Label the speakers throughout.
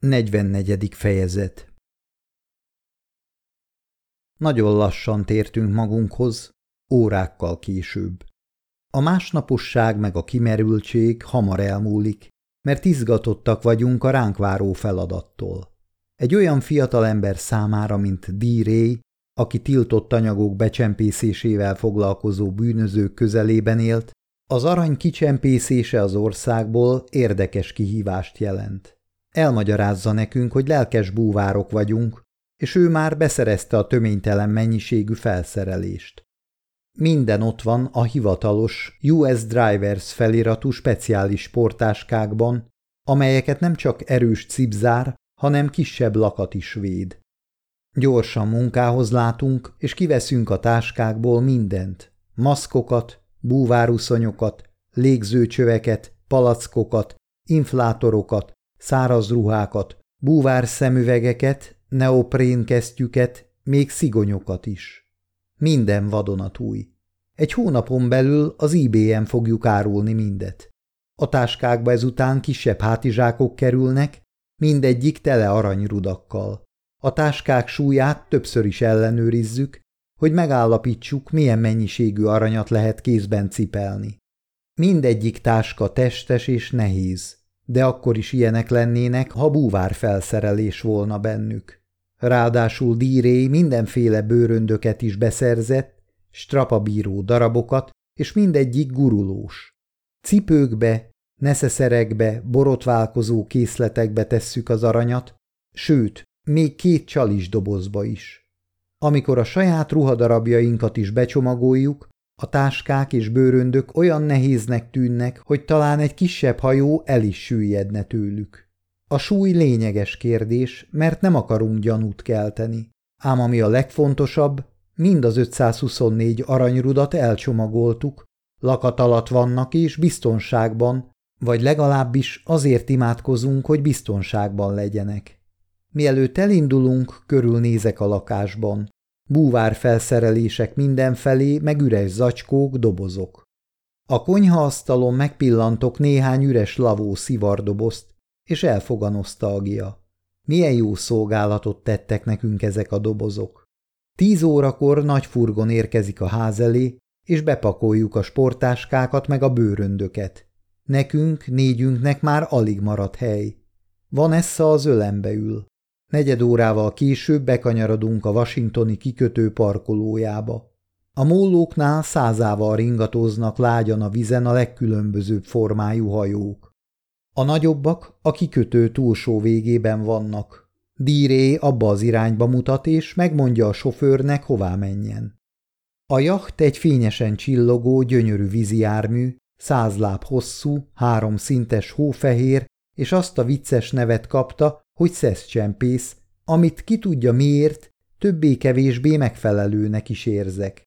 Speaker 1: 44. fejezet Nagyon lassan tértünk magunkhoz, órákkal később. A másnaposság meg a kimerültség hamar elmúlik, mert izgatottak vagyunk a ránk váró feladattól. Egy olyan fiatalember számára, mint D. Ray, aki tiltott anyagok becsempészésével foglalkozó bűnözők közelében élt, az arany kicsempészése az országból érdekes kihívást jelent. Elmagyarázza nekünk, hogy lelkes búvárok vagyunk, és ő már beszerezte a töménytelen mennyiségű felszerelést. Minden ott van a hivatalos US Drivers feliratú speciális sportáskákban, amelyeket nem csak erős cipzár, hanem kisebb lakat is véd. Gyorsan munkához látunk, és kiveszünk a táskákból mindent. Maszkokat, búváruszonyokat, légzőcsöveket, palackokat, inflátorokat, száraz ruhákat, búvár szemüvegeket, neoprén kesztyüket, még szigonyokat is. Minden vadonatúj. Egy hónapon belül az IBM fogjuk árulni mindet. A táskákba ezután kisebb hátizsákok kerülnek, mindegyik tele aranyrudakkal. A táskák súlyát többször is ellenőrizzük, hogy megállapítsuk, milyen mennyiségű aranyat lehet kézben cipelni. Mindegyik táska testes és nehéz de akkor is ilyenek lennének, ha búvár felszerelés volna bennük. Ráadásul díré mindenféle bőröndöket is beszerzett, strapabíró darabokat, és mindegyik gurulós. Cipőkbe, neszeszerekbe, borotválkozó készletekbe tesszük az aranyat, sőt, még két csalis dobozba is. Amikor a saját ruhadarabjainkat is becsomagoljuk, a táskák és bőröndök olyan nehéznek tűnnek, hogy talán egy kisebb hajó el is süllyedne tőlük. A súly lényeges kérdés, mert nem akarunk gyanút kelteni. Ám ami a legfontosabb, mind az 524 aranyrudat elcsomagoltuk, lakat alatt vannak és biztonságban, vagy legalábbis azért imádkozunk, hogy biztonságban legyenek. Mielőtt elindulunk, körülnézek a lakásban. Búvár felszerelések mindenfelé, meg üres zacskók, dobozok. A konyhaasztalon megpillantok néhány üres lavó szivardobozt, és elfog a. Milyen jó szolgálatot tettek nekünk ezek a dobozok. Tíz órakor nagy furgon érkezik a ház elé, és bepakoljuk a sportáskákat meg a bőröndöket. Nekünk, négyünknek már alig maradt hely. Van Essa az ölembe ül. Negyed órával később bekanyarodunk a washingtoni kikötő parkolójába. A mollóknál százával ringatoznak lágyan a vizen a legkülönbözőbb formájú hajók. A nagyobbak a kikötő túlsó végében vannak. Díré abba az irányba mutat, és megmondja a sofőrnek, hová menjen. A jacht egy fényesen csillogó, gyönyörű vízi jármű, száz láb hosszú, három szintes hófehér, és azt a vicces nevet kapta, hogy szeszcsempész, amit ki tudja miért, többé-kevésbé megfelelőnek is érzek.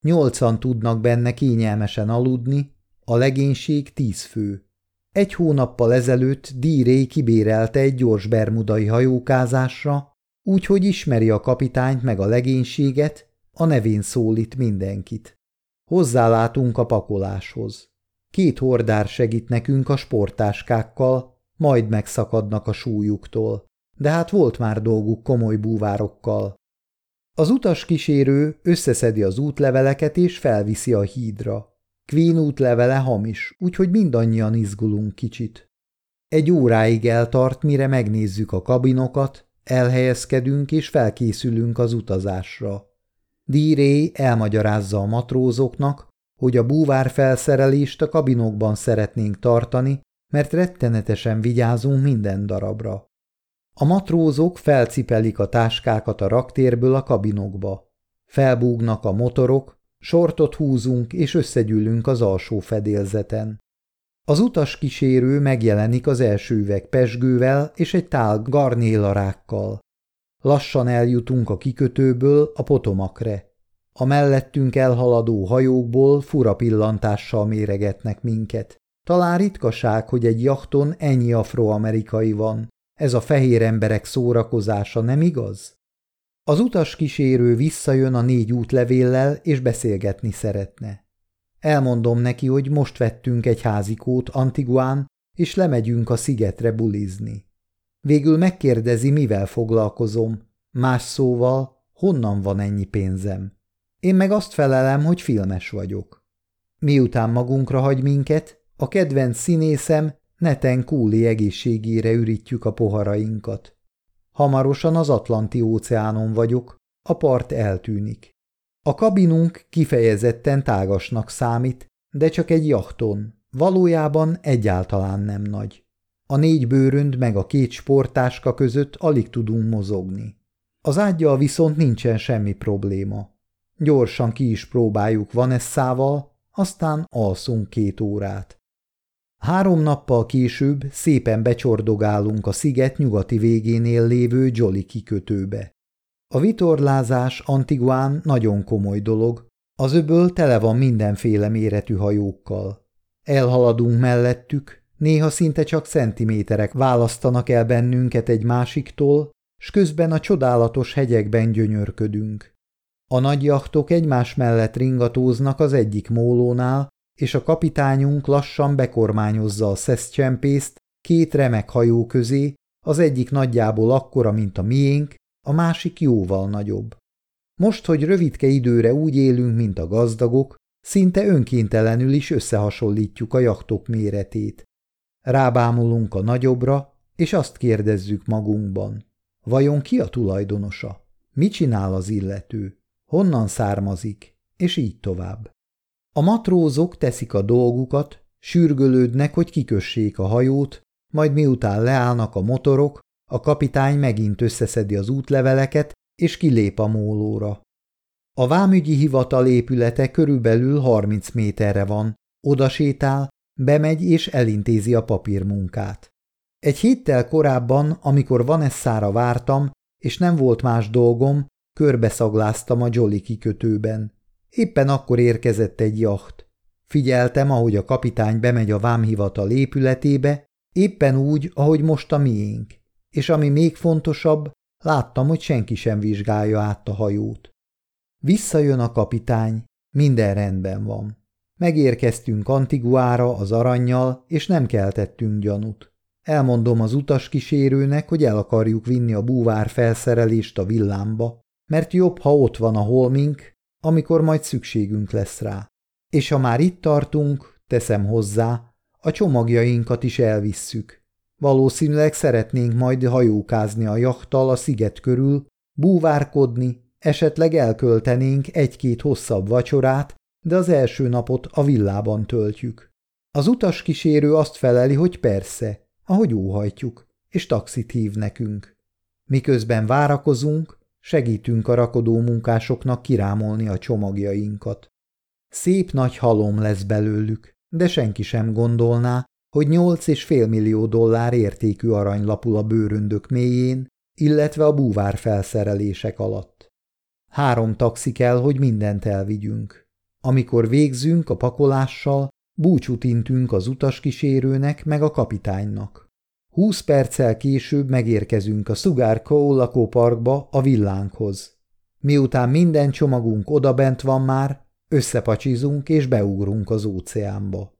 Speaker 1: Nyolcan tudnak benne kényelmesen aludni, a legénység tíz fő. Egy hónappal ezelőtt Díré kibérelte egy gyors bermudai hajókázásra, úgyhogy ismeri a kapitányt meg a legénységet, a nevén szólít mindenkit. Hozzálátunk a pakoláshoz. Két hordár segít nekünk a sportáskákkal, majd megszakadnak a súlyuktól, de hát volt már dolguk komoly búvárokkal. Az utas kísérő összeszedi az útleveleket és felviszi a hídra. Queen útlevele hamis, úgyhogy mindannyian izgulunk kicsit. Egy óráig eltart, mire megnézzük a kabinokat, elhelyezkedünk és felkészülünk az utazásra. Díré elmagyarázza a matrózoknak, hogy a búvár felszerelést a kabinokban szeretnénk tartani, mert rettenetesen vigyázunk minden darabra. A matrózok felcipelik a táskákat a raktérből a kabinokba. Felbúgnak a motorok, sortot húzunk és összegyűlünk az alsó fedélzeten. Az utas kísérő megjelenik az első üveg pesgővel és egy tál garnélarákkal. Lassan eljutunk a kikötőből a potomakre. A mellettünk elhaladó hajókból fura pillantással méregetnek minket. Talán ritkaság, hogy egy jachton ennyi afroamerikai van. Ez a fehér emberek szórakozása nem igaz? Az utas kísérő visszajön a négy útlevéllel, és beszélgetni szeretne. Elmondom neki, hogy most vettünk egy házikót Antiguán, és lemegyünk a szigetre bulizni. Végül megkérdezi, mivel foglalkozom. Más szóval, honnan van ennyi pénzem. Én meg azt felelem, hogy filmes vagyok. Miután magunkra hagy minket, a kedvenc színészem Neten Kúli egészségére ürítjük a poharainkat. Hamarosan az Atlanti óceánon vagyok, a part eltűnik. A kabinunk kifejezetten tágasnak számít, de csak egy jachton, valójában egyáltalán nem nagy. A négy bőrönd meg a két sportáska között alig tudunk mozogni. Az ágyjal viszont nincsen semmi probléma. Gyorsan ki is próbáljuk Vanessával, aztán alszunk két órát. Három nappal később szépen becsordogálunk a sziget nyugati végénél lévő Jolly kikötőbe. A vitorlázás Antiguán nagyon komoly dolog, az öböl tele van mindenféle méretű hajókkal. Elhaladunk mellettük, néha szinte csak centiméterek választanak el bennünket egy másiktól, s közben a csodálatos hegyekben gyönyörködünk. A nagy jachtok egymás mellett ringatóznak az egyik mólónál, és a kapitányunk lassan bekormányozza a szeszcsempészt két remek hajó közé, az egyik nagyjából akkora, mint a miénk, a másik jóval nagyobb. Most, hogy rövidke időre úgy élünk, mint a gazdagok, szinte önkéntelenül is összehasonlítjuk a jachtok méretét. Rábámulunk a nagyobbra, és azt kérdezzük magunkban. Vajon ki a tulajdonosa? Mit csinál az illető? Honnan származik? És így tovább. A matrózok teszik a dolgukat, sürgölődnek, hogy kikössék a hajót, majd miután leállnak a motorok, a kapitány megint összeszedi az útleveleket, és kilép a mólóra. A vámügyi hivatal épülete körülbelül 30 méterre van, oda sétál, bemegy és elintézi a papírmunkát. Egy héttel korábban, amikor Vanessára vártam, és nem volt más dolgom, körbeszagláztam a Jolly kikötőben. Éppen akkor érkezett egy jacht. Figyeltem, ahogy a kapitány bemegy a vámhivatal épületébe, éppen úgy, ahogy most a miénk. És ami még fontosabb, láttam, hogy senki sem vizsgálja át a hajót. Visszajön a kapitány, minden rendben van. Megérkeztünk Antiguára az aranyjal, és nem keltettünk gyanút. Elmondom az utaskísérőnek, hogy el akarjuk vinni a búvár felszerelést a villámba, mert jobb, ha ott van a holmink, amikor majd szükségünk lesz rá. És ha már itt tartunk, teszem hozzá, a csomagjainkat is elvisszük. Valószínűleg szeretnénk majd hajókázni a jachttal a sziget körül, búvárkodni, esetleg elköltenénk egy-két hosszabb vacsorát, de az első napot a villában töltjük. Az utas kísérő azt feleli, hogy persze, ahogy óhajtjuk, és taxit hív nekünk. Miközben várakozunk, segítünk a rakodó munkásoknak kirámolni a csomagjainkat. Szép nagy halom lesz belőlük, de senki sem gondolná, hogy nyolc és fél millió dollár értékű arany lapul a bőröndök mélyén, illetve a búvár felszerelések alatt. Három taxi kell, hogy mindent elvigyünk. Amikor végzünk a pakolással, búcsút intünk az utaskísérőnek meg a kapitánynak. Húsz perccel később megérkezünk a Cove lakóparkba a villánkhoz. Miután minden csomagunk odabent van már, összepacsizunk és beugrunk az óceánba.